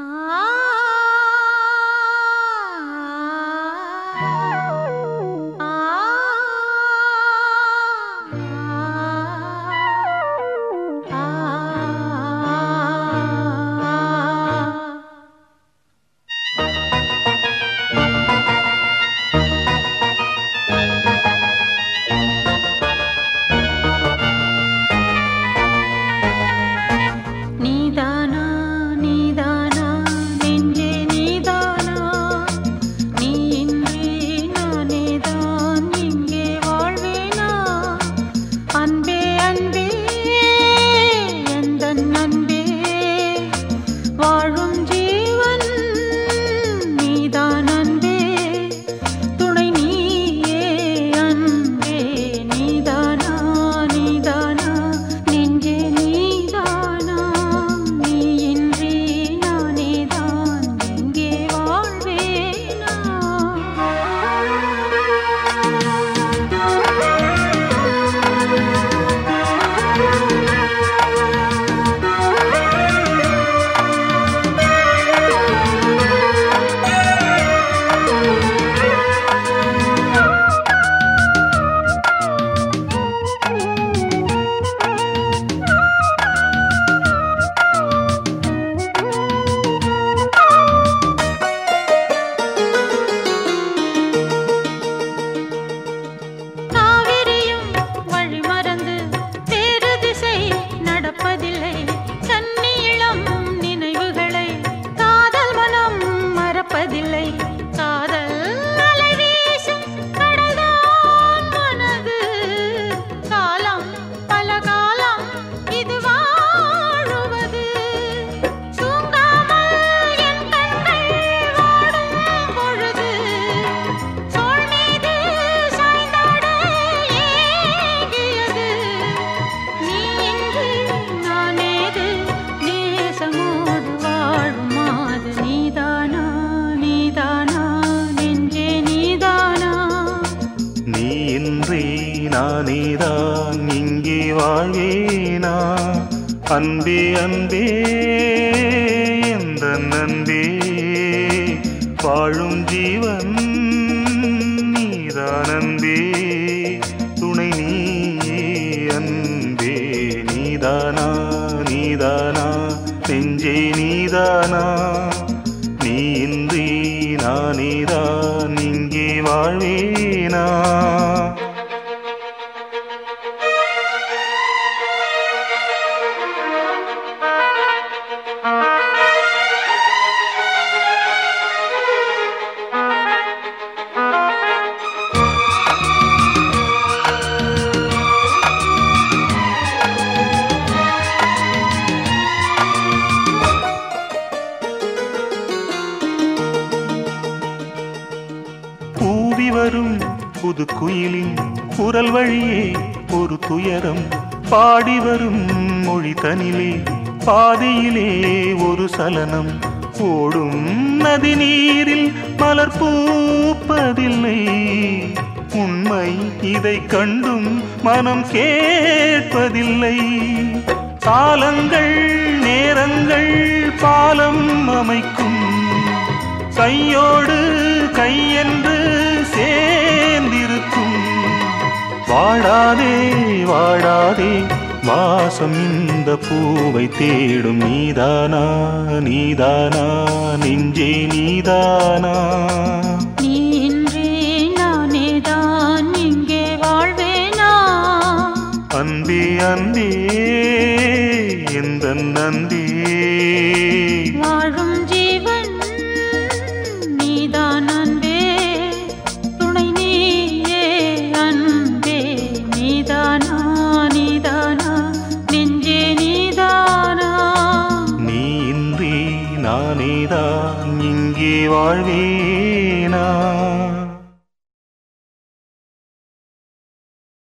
நீதானா நானேதான் இங்கே வாழ்வேனா? அன்பே அன்பே எந்த நன்பே வாழும் ஜீவன் நீதானந்தே துணை நீ அன்பே நீதானா? நீதானா? நெஞ்சே நீதானா? நீ இன்றி நானேதான் இங்கே வாழ்வே வரும் புது குயிலின் குரல் வழியே ஒரு துயரம் பாடி வரும் மொழி தனிலே. பாதியிலே ஒரு சலனம் ஓடும் நதி நீரில் மலர் பூப்பதில்லை. உண்மை இதை கண்டும் மனம் கேட்பதில்லை. காலங்கள் நேரங்கள் பாலம் அமைக்கும். கையோடு கையென்று சே வாடாதே வாடாதே. வாசம் இந்த பூவை தேடும் நீதானா நீதானா? நெஞ்சே நீதானா? அன்பே அன்பே எந்த நந்தே வாழும் நானேதான் இங்கே வாழ்வேனா?